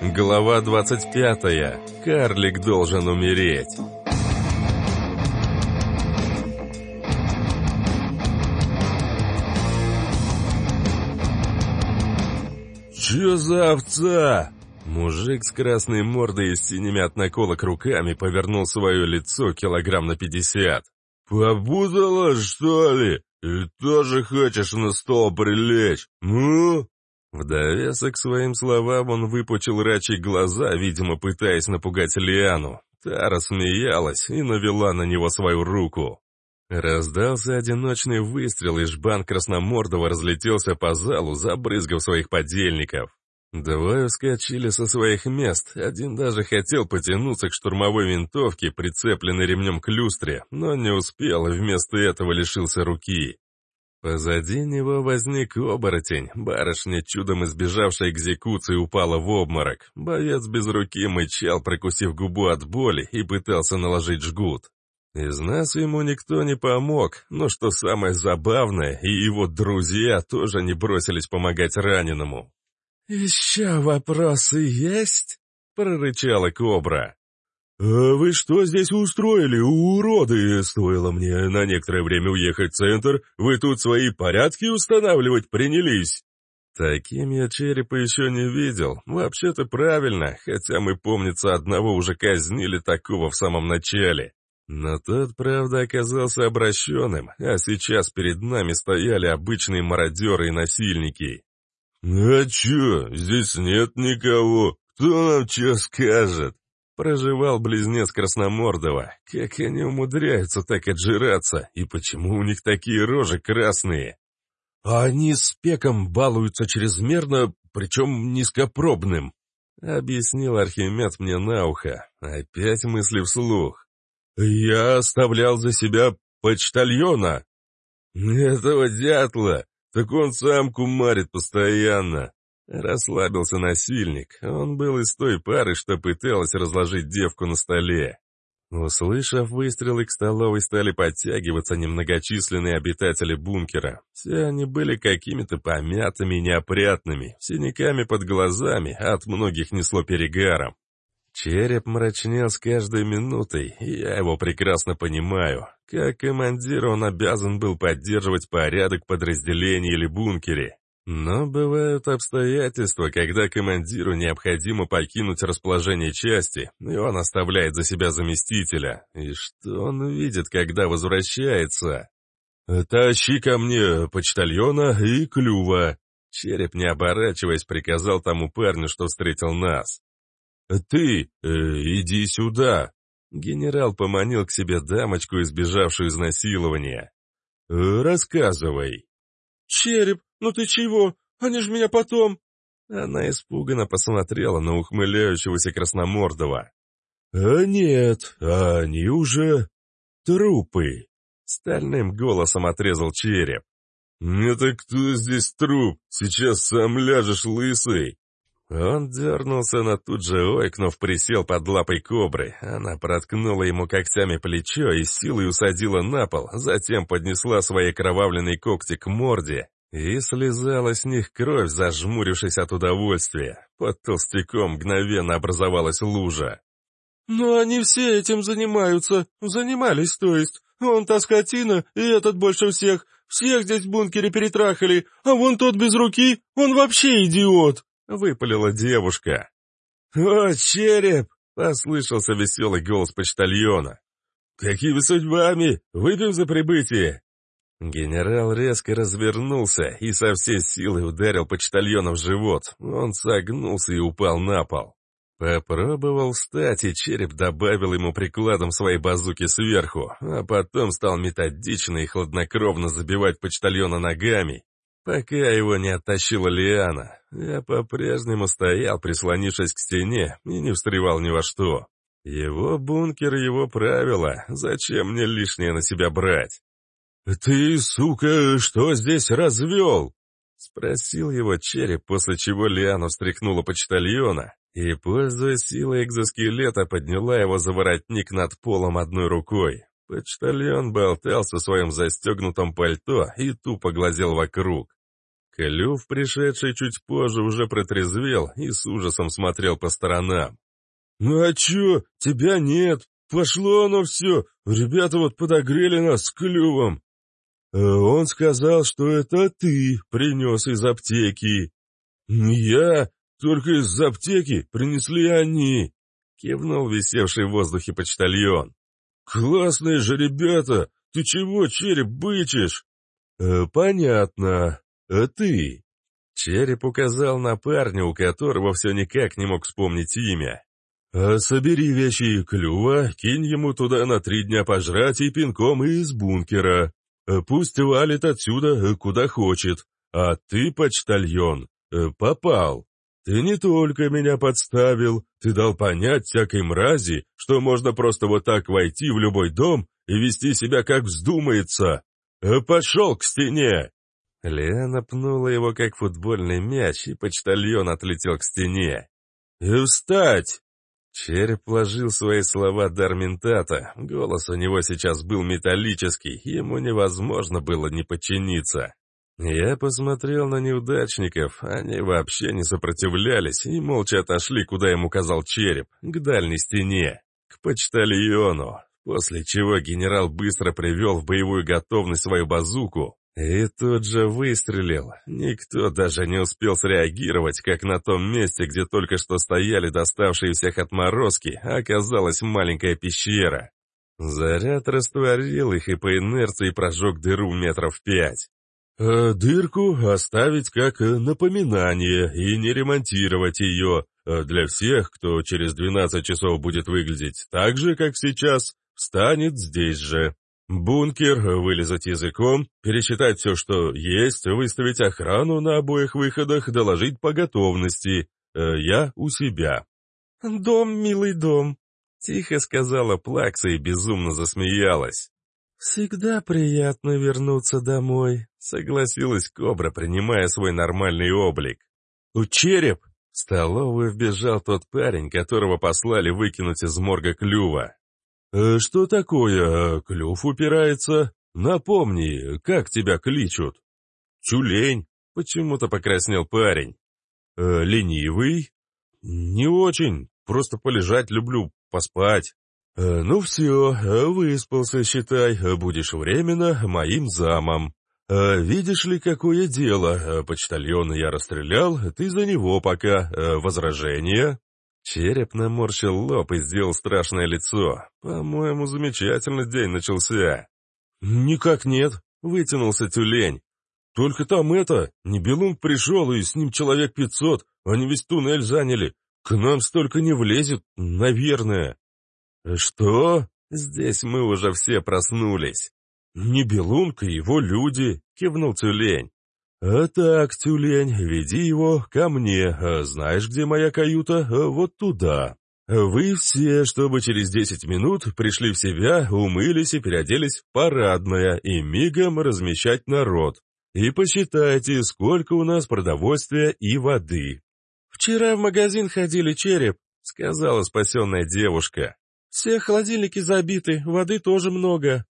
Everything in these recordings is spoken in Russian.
Глава 25. Карлик должен умереть. «Чё за овца?» Мужик с красной мордой и синими от наколок руками повернул свое лицо килограмм на пятьдесят. «Попутала, что ли? И тоже хочешь на стол прилечь? Ну?» В довесок к своим словам он выпучил рачьи глаза, видимо, пытаясь напугать Лиану. Та рассмеялась и навела на него свою руку. Раздался одиночный выстрел, и жбан Красномордова разлетелся по залу, забрызгав своих подельников. Двое вскочили со своих мест, один даже хотел потянуться к штурмовой винтовке, прицепленной ремнем к люстре, но не успел и вместо этого лишился руки. Позади него возник оборотень, барышня, чудом избежавшая экзекуции, упала в обморок. Боец без руки мычал, прокусив губу от боли, и пытался наложить жгут. Из нас ему никто не помог, но что самое забавное, и его друзья тоже не бросились помогать раненому. «Еще вопросы есть?» — прорычала кобра. «А вы что здесь устроили, уроды? Стоило мне на некоторое время уехать в центр, вы тут свои порядки устанавливать принялись?» Таким я черепа еще не видел. Вообще-то правильно, хотя мы, помнится, одного уже казнили такого в самом начале. Но тот, правда, оказался обращенным, а сейчас перед нами стояли обычные мародеры и насильники. «А чё, здесь нет никого? Кто нам чё скажет?» Проживал близнец Красномордова. Как они умудряются так отжираться, и почему у них такие рожи красные? А они с пеком балуются чрезмерно, причем низкопробным, — объяснил Архимед мне на ухо. Опять мысли вслух. «Я оставлял за себя почтальона». «Этого дятла, так он самку марит постоянно». Расслабился насильник. Он был из той пары, что пыталась разложить девку на столе. Услышав выстрелы, к столовой стали подтягиваться немногочисленные обитатели бункера. Все они были какими-то помятыми и неопрятными, синяками под глазами, а от многих несло перегаром. Череп мрачнел с каждой минутой, и я его прекрасно понимаю. Как командир он обязан был поддерживать порядок в подразделении или бункере. Но бывают обстоятельства, когда командиру необходимо покинуть расположение части, и он оставляет за себя заместителя. И что он видит, когда возвращается? «Тащи ко мне почтальона и клюва!» Череп, не оборачиваясь, приказал тому парню, что встретил нас. «Ты, э, иди сюда!» Генерал поманил к себе дамочку, избежавшую изнасилования. «Э, «Рассказывай». «Череп, ну ты чего? Они ж меня потом...» Она испуганно посмотрела на ухмыляющегося Красномордова. «А нет, они уже трупы!» Стальным голосом отрезал череп. «Это кто здесь труп? Сейчас сам ляжешь лысый!» Он дернулся, но тут же ойкнув, присел под лапой кобры. Она проткнула ему когтями плечо и силой усадила на пол, затем поднесла свои кровавленные когти к морде и слезала с них кровь, зажмурившись от удовольствия. Под толстяком мгновенно образовалась лужа. «Но они все этим занимаются. Занимались, то есть. Он-то скотина, и этот больше всех. Всех здесь в бункере перетрахали, а вон тот без руки, он вообще идиот!» — выпалила девушка. «О, череп!» — послышался веселый голос почтальона. «Какими судьбами? Выпьем за прибытие!» Генерал резко развернулся и со всей силы ударил почтальона в живот. Он согнулся и упал на пол. Попробовал встать, и череп добавил ему прикладом своей базуки сверху, а потом стал методично и хладнокровно забивать почтальона ногами, Пока его не оттащила Лиана, я по-прежнему стоял, прислонившись к стене, и не встревал ни во что. Его бункер, его правила, зачем мне лишнее на себя брать? «Ты, сука, что здесь развел?» Спросил его череп, после чего Лиана встряхнула почтальона и, пользуясь силой экзоскелета, подняла его за воротник над полом одной рукой. Почтальон болтался в своем застегнутом пальто и тупо глазел вокруг. Клюв, пришедший чуть позже, уже протрезвел и с ужасом смотрел по сторонам. «Ну а чё, тебя нет, пошло оно все, ребята вот подогрели нас с клювом». Э, «Он сказал, что это ты принес из аптеки». «Я? Только из аптеки принесли они», — кивнул висевший в воздухе почтальон. «Классные же ребята! Ты чего, череп, бычишь?» э, «Понятно. А ты?» Череп указал на парня, у которого все никак не мог вспомнить имя. «А собери вещи клюва, кинь ему туда на три дня пожрать и пинком из бункера. Э, пусть валит отсюда, э, куда хочет. А ты, почтальон, попал. Ты не только меня подставил, ты дал понять всякой мрази, что можно просто вот так войти в любой дом и вести себя как вздумается. Э, пошел к стене!» Лена пнула его как футбольный мяч, и почтальон отлетел к стене. «И «Э, встать!» Череп вложил свои слова Дарментата. Голос у него сейчас был металлический, ему невозможно было не подчиниться. Я посмотрел на неудачников, они вообще не сопротивлялись и молча отошли, куда им указал череп, к дальней стене, к почтальону, после чего генерал быстро привел в боевую готовность свою базуку и тут же выстрелил. Никто даже не успел среагировать, как на том месте, где только что стояли доставшие всех отморозки, оказалась маленькая пещера. Заряд растворил их и по инерции прожег дыру метров пять. Э, дырку оставить как напоминание и не ремонтировать ее э, для всех, кто через 12 часов будет выглядеть так же, как сейчас, встанет здесь же. Бункер, вылезать языком, пересчитать все, что есть, выставить охрану на обоих выходах, доложить по готовности. Я у себя. «Дом, милый дом», — тихо сказала Плакса и безумно засмеялась. «Всегда приятно вернуться домой», — согласилась Кобра, принимая свой нормальный облик. «У череп!» — в столовую вбежал тот парень, которого послали выкинуть из морга клюва. «Э, «Что такое? Клюв упирается? Напомни, как тебя кличут?» «Тюлень», — почему-то покраснел парень. «Э, «Ленивый?» «Не очень, просто полежать люблю, поспать». Э, «Ну все, э, выспался, считай, э, будешь временно моим замом. Видишь ли, какое дело, почтальона я расстрелял, ты за него пока, возражение?» Череп наморщил лоб и сделал страшное лицо. «По-моему, замечательно день начался». «Никак нет», — вытянулся тюлень. «Только там это, Небелунг пришел, и с ним человек пятьсот, они весь туннель заняли. К нам столько не влезет, наверное». «Что? Здесь мы уже все проснулись». «Не Белунг и его люди», — кивнул Тюлень. «А так, Тюлень, веди его ко мне. А знаешь, где моя каюта? А вот туда. Вы все, чтобы через десять минут пришли в себя, умылись и переоделись в парадное и мигом размещать народ. И посчитайте, сколько у нас продовольствия и воды». «Вчера в магазин ходили, череп», — сказала спасенная девушка. Все холодильники забиты, воды тоже много».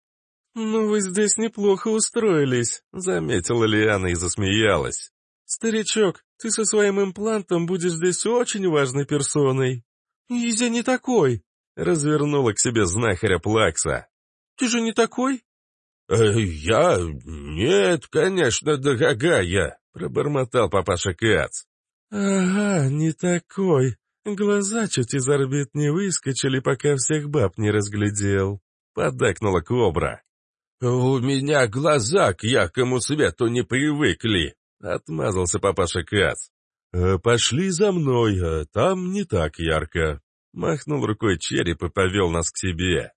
«Ну, вы здесь неплохо устроились», — заметила Лиана и засмеялась. «Старичок, ты со своим имплантом будешь здесь очень важной персоной». «Изя не такой», — развернула к себе знахаря Плакса. «Ты же не такой?» э, «Я? Нет, конечно, дорогая», — пробормотал папаша Кац. «Ага, не такой», Глаза чуть из орбит не выскочили, пока всех баб не разглядел. Поддакнула кобра. «У меня глаза к яркому свету не привыкли», — отмазался папаша Кац. «Э, «Пошли за мной, а там не так ярко», — махнул рукой череп и повел нас к себе.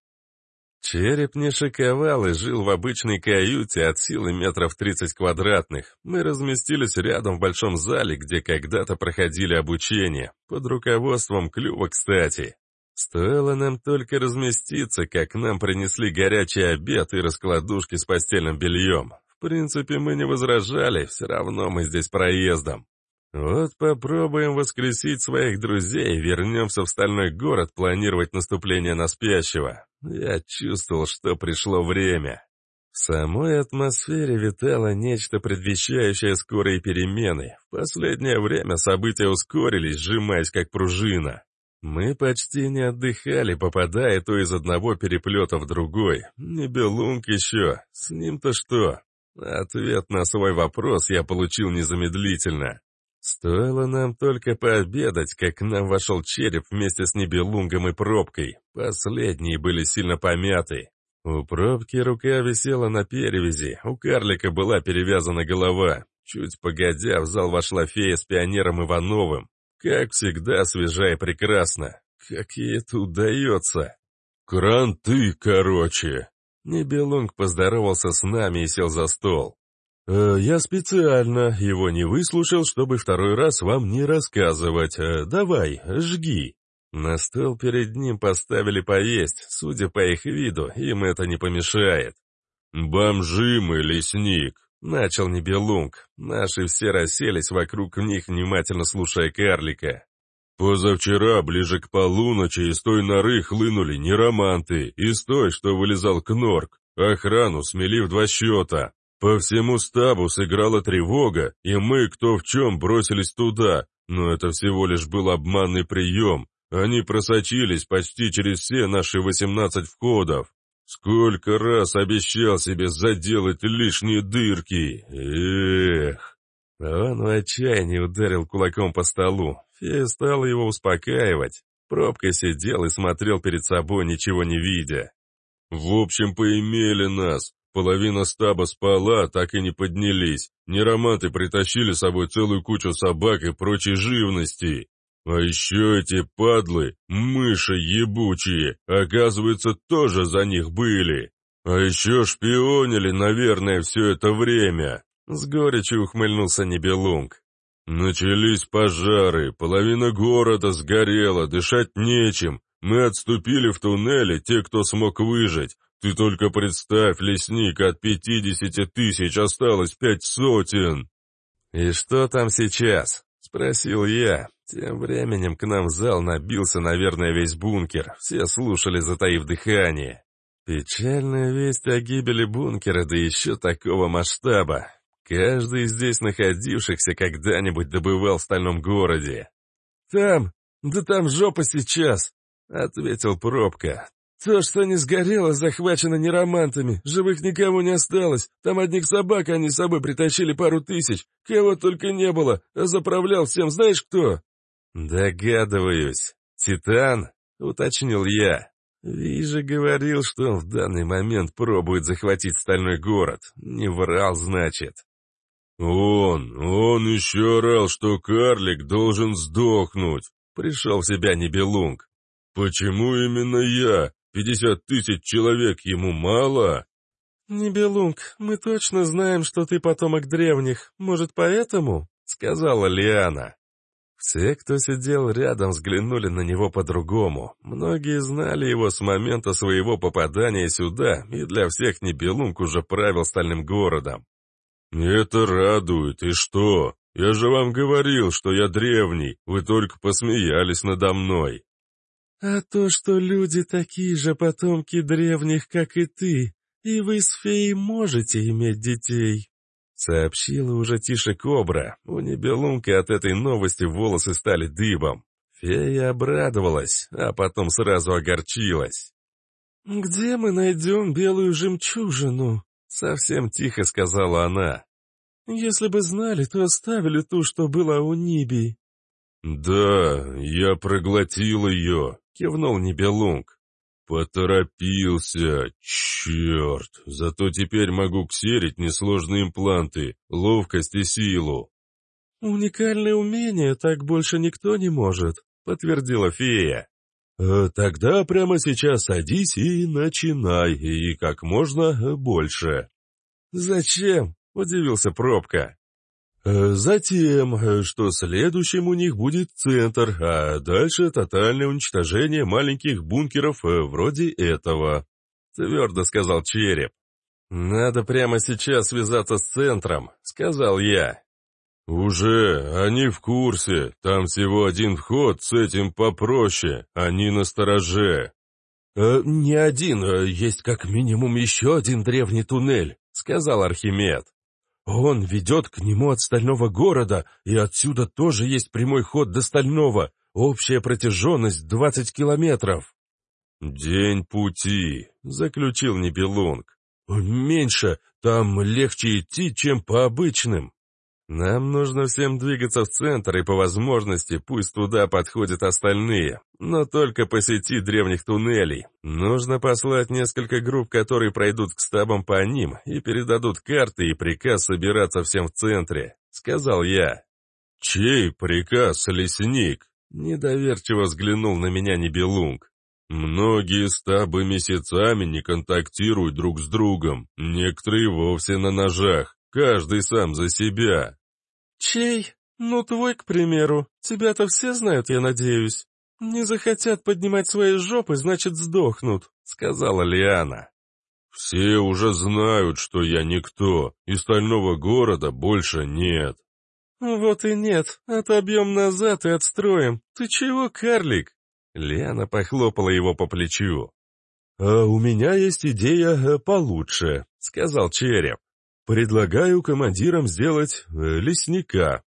Череп не шиковал и жил в обычной каюте от силы метров 30 квадратных. Мы разместились рядом в большом зале, где когда-то проходили обучение, под руководством Клюва, кстати. Стоило нам только разместиться, как нам принесли горячий обед и раскладушки с постельным бельем. В принципе, мы не возражали, все равно мы здесь проездом. Вот попробуем воскресить своих друзей, вернемся в стальной город планировать наступление на спящего. Я чувствовал, что пришло время. В самой атмосфере витало нечто предвещающее скорые перемены. В последнее время события ускорились, сжимаясь как пружина. Мы почти не отдыхали, попадая то из одного переплета в другой. Небелунг еще. С ним-то что? Ответ на свой вопрос я получил незамедлительно. Стоило нам только пообедать, как к нам вошел череп вместе с Небелунгом и пробкой. Последние были сильно помяты. У пробки рука висела на перевязи, у карлика была перевязана голова. Чуть погодя, в зал вошла фея с пионером Ивановым. Как всегда, свежа и прекрасно. Как ей это удается? «Кранты, короче!» Небелунг поздоровался с нами и сел за стол. «Э, «Я специально его не выслушал, чтобы второй раз вам не рассказывать. Э, давай, жги». На стол перед ним поставили поесть, судя по их виду, им это не помешает. «Бомжи мы, лесник!» — начал Небелунг. Наши все расселись вокруг них, внимательно слушая карлика. «Позавчера, ближе к полуночи, из той норы хлынули нероманты, из той, что вылезал Кнорк. Охрану смели в два счета. По всему стабу сыграла тревога, и мы, кто в чем, бросились туда, но это всего лишь был обманный прием. Они просочились почти через все наши восемнадцать входов. Сколько раз обещал себе заделать лишние дырки. Эх. Он в отчаянии ударил кулаком по столу. Фея стала его успокаивать. Пробка сидел и смотрел перед собой, ничего не видя. «В общем, поимели нас. Половина стаба спала, так и не поднялись. Нероматы притащили с собой целую кучу собак и прочей живности. А еще эти падлы, мыши ебучие, оказывается, тоже за них были. А еще шпионили, наверное, все это время. С горечью ухмыльнулся Небелунг. Начались пожары, половина города сгорела, дышать нечем. Мы отступили в туннеле, те, кто смог выжить. Ты только представь, лесник, от пятидесяти тысяч осталось пять сотен. «И что там сейчас?» — спросил я. Тем временем к нам в зал набился, наверное, весь бункер. Все слушали, затаив дыхание. Печальная весть о гибели бункера, да еще такого масштаба. Каждый из здесь находившихся когда-нибудь добывал в стальном городе. «Там, да там жопа сейчас!» — ответил Пробка. «То, что не сгорело, захвачено неромантами. Живых никому не осталось. Там одних собак они с собой притащили пару тысяч. Кого только не было. А заправлял всем знаешь кто?» «Догадываюсь. Титан?» — уточнил я. Вижа говорил, что он в данный момент пробует захватить стальной город. Не врал, значит. «Он, он еще орал, что карлик должен сдохнуть», — пришел в себя Небелунг. «Почему именно я? Пятьдесят тысяч человек ему мало?» «Небелунг, мы точно знаем, что ты потомок древних. Может, поэтому?» — сказала Лиана. Все, кто сидел рядом, взглянули на него по-другому. Многие знали его с момента своего попадания сюда, и для всех Небелунг уже правил стальным городом. «Это радует, и что? Я же вам говорил, что я древний, вы только посмеялись надо мной». «А то, что люди такие же потомки древних, как и ты, и вы с феей можете иметь детей», — сообщила уже тише Кобра. У Небелунка от этой новости волосы стали дыбом. Фея обрадовалась, а потом сразу огорчилась. «Где мы найдем белую жемчужину?» Совсем тихо сказала она. «Если бы знали, то оставили ту, что была у Ниби». «Да, я проглотил ее», — кивнул Нибелунг. «Поторопился, черт! Зато теперь могу ксерить несложные импланты, ловкость и силу». «Уникальное умение, так больше никто не может», — подтвердила фея. Э, «Тогда прямо сейчас садись и начинай, и как можно больше». «Зачем?» — удивился Пробка. «Э, «Затем, э, что следующим у них будет центр, а дальше тотальное уничтожение маленьких бункеров вроде этого», — твердо сказал Череп. «Надо прямо сейчас связаться с центром», — сказал я. «Уже, они в курсе. Там всего один вход, с этим попроще. Они на стороже». «Э, «Не один, э, есть как минимум еще один древний туннель», — сказал Архимед. «Он ведет к нему от стального города, и отсюда тоже есть прямой ход до стального, общая протяженность 20 километров». «День пути», — заключил Нибелунг. «Меньше, там легче идти, чем по обычным». Нам нужно всем двигаться в центр, и по возможности пусть туда подходят остальные, но только по сети древних туннелей. Нужно послать несколько групп, которые пройдут к стабам по ним и передадут карты и приказ собираться всем в центре», — сказал я. «Чей приказ, лесник?» — недоверчиво взглянул на меня Нибелунг. «Многие стабы месяцами не контактируют друг с другом, некоторые вовсе на ножах. Каждый сам за себя. Чей? Ну, твой, к примеру. Тебя-то все знают, я надеюсь. Не захотят поднимать свои жопы, значит, сдохнут, сказала Лиана. Все уже знают, что я никто, и стального города больше нет. Вот и нет. Отобьем назад и отстроим. Ты чего, карлик? Лиана похлопала его по плечу. «А у меня есть идея э, получше», — сказал Череп. Предлагаю командирам сделать э, лесника.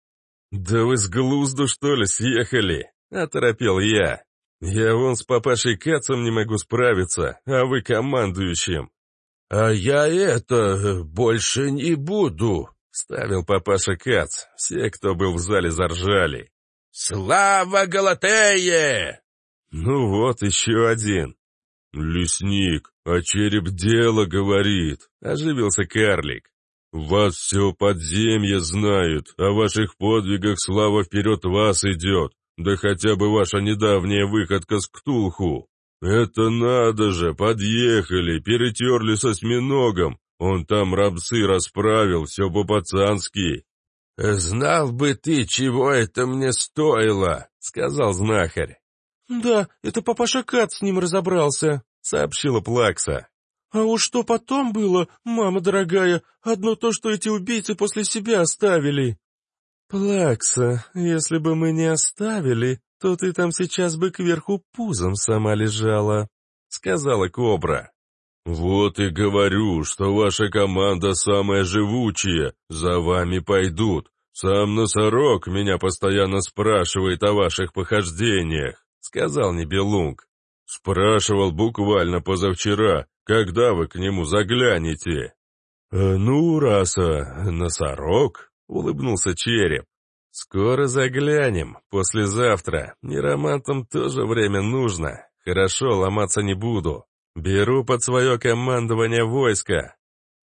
Да вы с глузду, что ли, съехали? Оторопел я. Я вон с папашей Кацом не могу справиться, а вы командующим. А я это э, больше не буду, ставил папаша Кац. Все, кто был в зале, заржали. «Слава Галатее!» Ну вот, еще один. «Лесник, а череп дело говорит», — оживился карлик. «Вас все подземье знают, о ваших подвигах слава вперед вас идет, да хотя бы ваша недавняя выходка с Ктулху. Это надо же, подъехали, перетерли со осьминогом, он там рабцы расправил, все по-пацански». «Знал бы ты, чего это мне стоило», — сказал знахарь. «Да, это папаша Кат с ним разобрался», — сообщила Плакса. А уж что потом было, мама дорогая, одно то, что эти убийцы после себя оставили. Плакса, если бы мы не оставили, то ты там сейчас бы кверху пузом сама лежала, — сказала Кобра. «Вот и говорю, что ваша команда самая живучая, за вами пойдут. Сам носорог меня постоянно спрашивает о ваших похождениях», — сказал Небелунг. «Спрашивал буквально позавчера, когда вы к нему заглянете?» «Э, «Ну, раз а, носорог», — улыбнулся череп. «Скоро заглянем, послезавтра. Неромантам тоже время нужно. Хорошо, ломаться не буду. Беру под свое командование войска.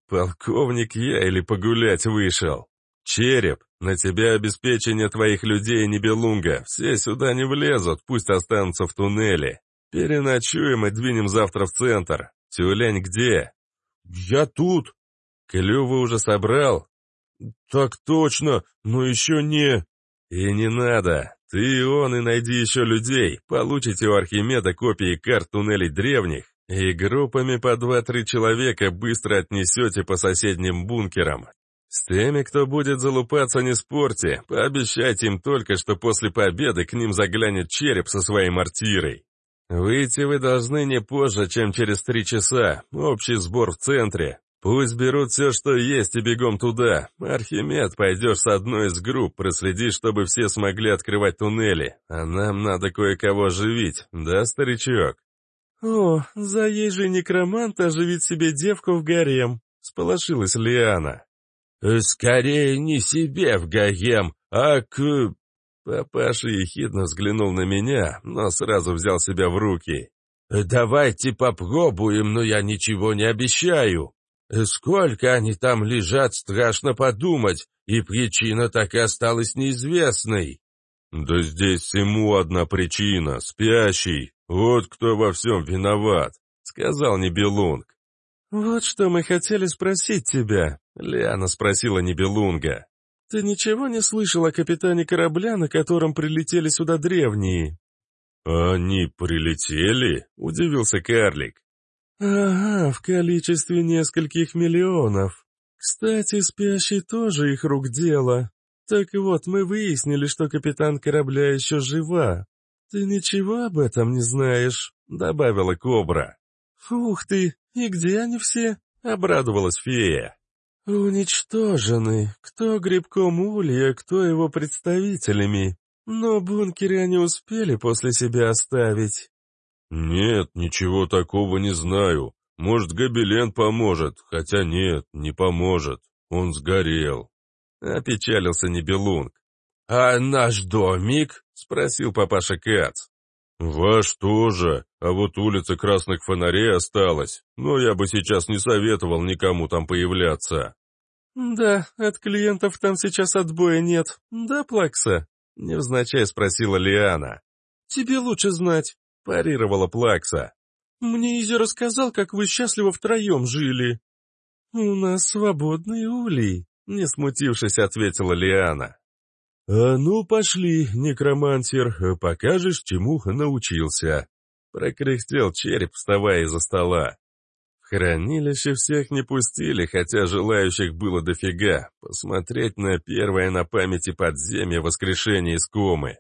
Полковник я или погулять вышел? Череп, на тебя обеспечение твоих людей Небелунга. Все сюда не влезут, пусть останутся в туннеле. Переночуем и двинем завтра в центр. «Тюлень где?» «Я тут». «Клювы уже собрал?» «Так точно, но еще не...» «И не надо. Ты, он и найди еще людей. Получите у Архимеда копии карт туннелей древних, и группами по два-три человека быстро отнесете по соседним бункерам. С теми, кто будет залупаться, не спорьте. Пообещайте им только, что после победы к ним заглянет череп со своей мортирой. Выйти вы должны не позже, чем через три часа. Общий сбор в центре. Пусть берут все, что есть, и бегом туда. Архимед, пойдешь с одной из групп, проследи, чтобы все смогли открывать туннели. А нам надо кое-кого оживить, да, старичок? О, заезжий некромант оживит себе девку в гарем, сполошилась Лиана. Скорее не себе в гарем, а к... Папаша ехидно взглянул на меня, но сразу взял себя в руки. «Давайте попробуем, но я ничего не обещаю. Сколько они там лежат, страшно подумать, и причина так и осталась неизвестной». «Да здесь всему одна причина — спящий. Вот кто во всем виноват», — сказал Небелунг. «Вот что мы хотели спросить тебя», — Лиана спросила Небелунга. «Ты ничего не слышал о капитане корабля, на котором прилетели сюда древние?» «Они прилетели?» — удивился карлик. «Ага, в количестве нескольких миллионов. Кстати, спящий тоже их рук дело. Так вот, мы выяснили, что капитан корабля еще жива. «Ты ничего об этом не знаешь», — добавила Кобра. «Ух ты, и где они все?» — обрадовалась фея. «Уничтожены. Кто грибком улья, кто его представителями. Но бункеры они успели после себя оставить». «Нет, ничего такого не знаю. Может, Гобелен поможет, хотя нет, не поможет. Он сгорел». Опечалился Небелунг. «А наш домик?» — спросил папаша Кац. «Ваш тоже, а вот улица красных фонарей осталась, но я бы сейчас не советовал никому там появляться». «Да, от клиентов там сейчас отбоя нет, да, Плакса?» — невзначай спросила Лиана. «Тебе лучше знать», — парировала Плакса. «Мне Изи рассказал, как вы счастливо втроем жили». «У нас свободный улей», — не смутившись, ответила Лиана. «А ну, пошли, некромантер, покажешь, чему научился», — прокряхтел череп, вставая из-за стола. Хранилище всех не пустили, хотя желающих было дофига, посмотреть на первое на памяти подземье воскрешения из комы.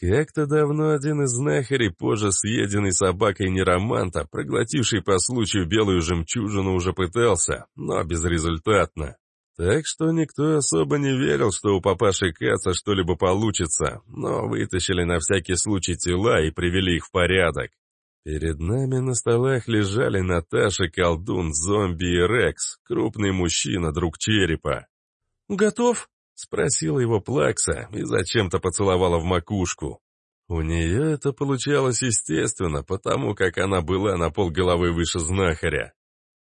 Как-то давно один из знахарей, позже съеденный собакой нероманта, проглотивший по случаю белую жемчужину, уже пытался, но безрезультатно. Так что никто особо не верил, что у папаши Каца что-либо получится, но вытащили на всякий случай тела и привели их в порядок. Перед нами на столах лежали Наташа, колдун, зомби и Рекс, крупный мужчина, друг черепа. «Готов?» — спросила его Плакса и зачем-то поцеловала в макушку. У нее это получалось естественно, потому как она была на полголовы выше знахаря.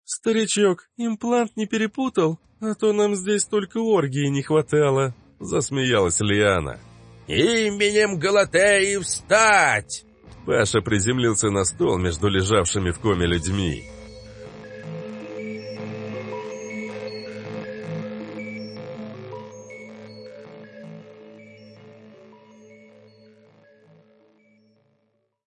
«Старичок, имплант не перепутал, а то нам здесь только оргии не хватало», — засмеялась Лиана. «Именем Галатеи встать!» Паша приземлился на стол между лежавшими в коме людьми.